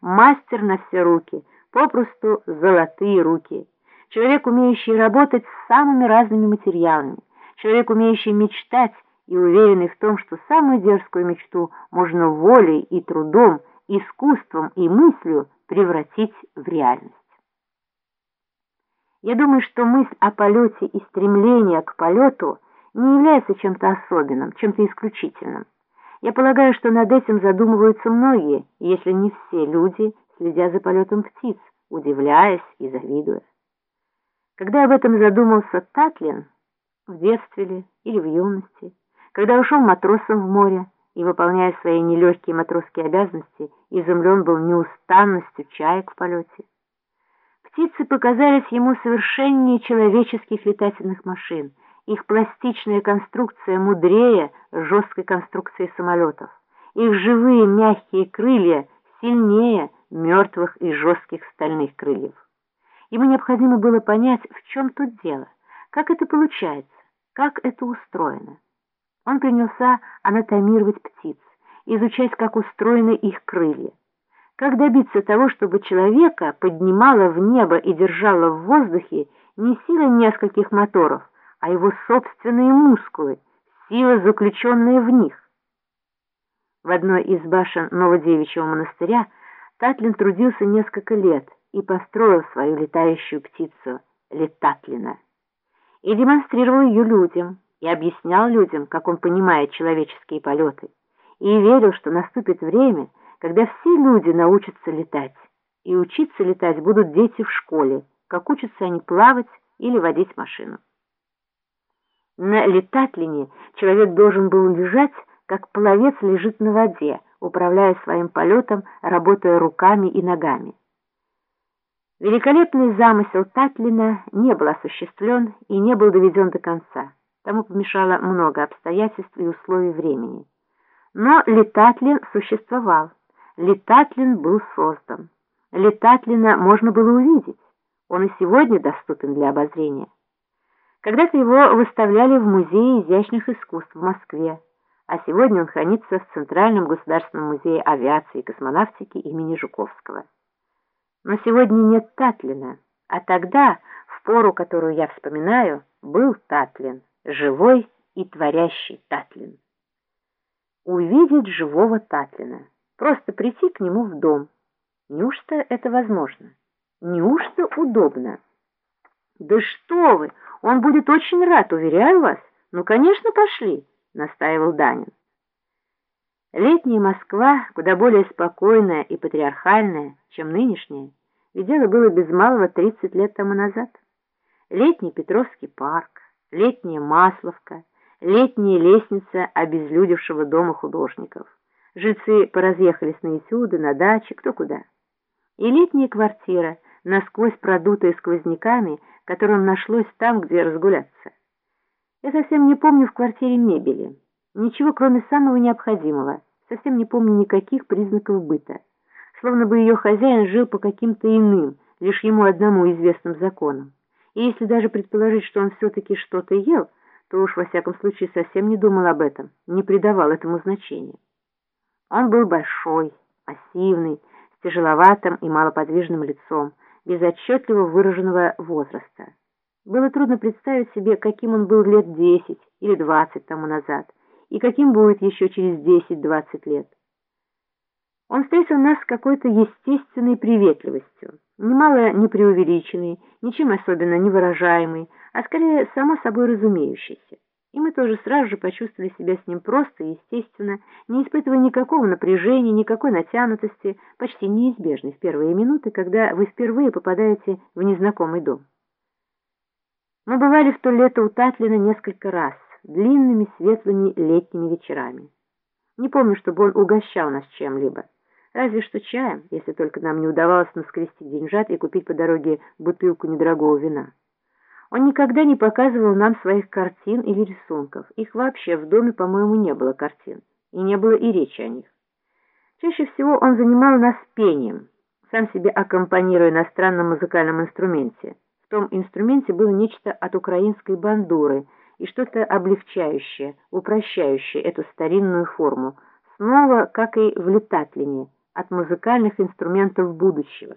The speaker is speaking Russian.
мастер на все руки, попросту золотые руки. Человек, умеющий работать с самыми разными материалами, человек, умеющий мечтать и уверенный в том, что самую дерзкую мечту можно волей и трудом, искусством и мыслью превратить в реальность. Я думаю, что мысль о полете и стремление к полету не является чем-то особенным, чем-то исключительным. Я полагаю, что над этим задумываются многие, если не все люди, следя за полетом птиц, удивляясь и завидуя. Когда об этом задумался Татлин, в детстве ли или в юности, когда ушел матросом в море и, выполняя свои нелегкие матросские обязанности, изумлен был неустанностью чаек в полете, птицы показались ему совершеннее человеческих летательных машин, их пластичная конструкция мудрее жесткой конструкции самолетов, их живые мягкие крылья сильнее мертвых и жестких стальных крыльев. Ему необходимо было понять, в чем тут дело, как это получается, как это устроено. Он принялся анатомировать птиц, изучать, как устроены их крылья. Как добиться того, чтобы человека поднимало в небо и держало в воздухе не сила нескольких моторов, а его собственные мускулы, сила, заключенная в них. В одной из башен Новодевичьего монастыря Татлин трудился несколько лет и построил свою летающую птицу Летатлина. И демонстрировал ее людям, и объяснял людям, как он понимает человеческие полеты, и верил, что наступит время, когда все люди научатся летать, и учиться летать будут дети в школе, как учатся они плавать или водить машину. На летатлине человек должен был лежать, как пловец лежит на воде, управляя своим полетом, работая руками и ногами. Великолепный замысел Татлина не был осуществлен и не был доведен до конца. Тому помешало много обстоятельств и условий времени. Но Летатлин существовал, Летатлин был создан. Летатлина можно было увидеть, он и сегодня доступен для обозрения. Когда-то его выставляли в Музее изящных искусств в Москве, а сегодня он хранится в Центральном государственном музее авиации и космонавтики имени Жуковского. Но сегодня нет Татлина, а тогда, в пору, которую я вспоминаю, был Татлин, живой и творящий Татлин. Увидеть живого Татлина, просто прийти к нему в дом. Неужто это возможно? Неужто удобно? Да что вы! Он будет очень рад, уверяю вас. Ну, конечно, пошли, настаивал Данин. Летняя Москва, куда более спокойная и патриархальная, чем нынешняя, ведь дело было без малого 30 лет тому назад. Летний Петровский парк, летняя Масловка, летняя лестница обезлюдевшего дома художников. Жильцы поразъехались на этюды, на дачи, кто куда. И летняя квартира, насквозь продутая сквозняками, которым нашлось там, где разгуляться. Я совсем не помню в квартире мебели. Ничего, кроме самого необходимого. Совсем не помню никаких признаков быта. Словно бы ее хозяин жил по каким-то иным, лишь ему одному известным законам. И если даже предположить, что он все-таки что-то ел, то уж во всяком случае совсем не думал об этом, не придавал этому значения. Он был большой, массивный, с тяжеловатым и малоподвижным лицом, без отчетливо выраженного возраста. Было трудно представить себе, каким он был лет 10 или 20 тому назад, и каким будет еще через 10-20 лет. Он встретил нас с какой-то естественной приветливостью, немало не преувеличенной, ничем особенно не выражаемой, а скорее само собой разумеющейся. И мы тоже сразу же почувствовали себя с ним просто и естественно, не испытывая никакого напряжения, никакой натянутости, почти неизбежной в первые минуты, когда вы впервые попадаете в незнакомый дом. Мы бывали в то лето у Татлина несколько раз, длинными светлыми летними вечерами. Не помню, чтобы он угощал нас чем-либо. Разве что чаем, если только нам не удавалось наскрести деньжат и купить по дороге бутылку недорогого вина. Он никогда не показывал нам своих картин или рисунков. Их вообще в доме, по-моему, не было картин. И не было и речи о них. Чаще всего он занимал нас пением, сам себе аккомпанируя на странном музыкальном инструменте. В том инструменте было нечто от украинской бандуры и что-то облегчающее, упрощающее эту старинную форму, снова, как и в летатлине, от музыкальных инструментов будущего.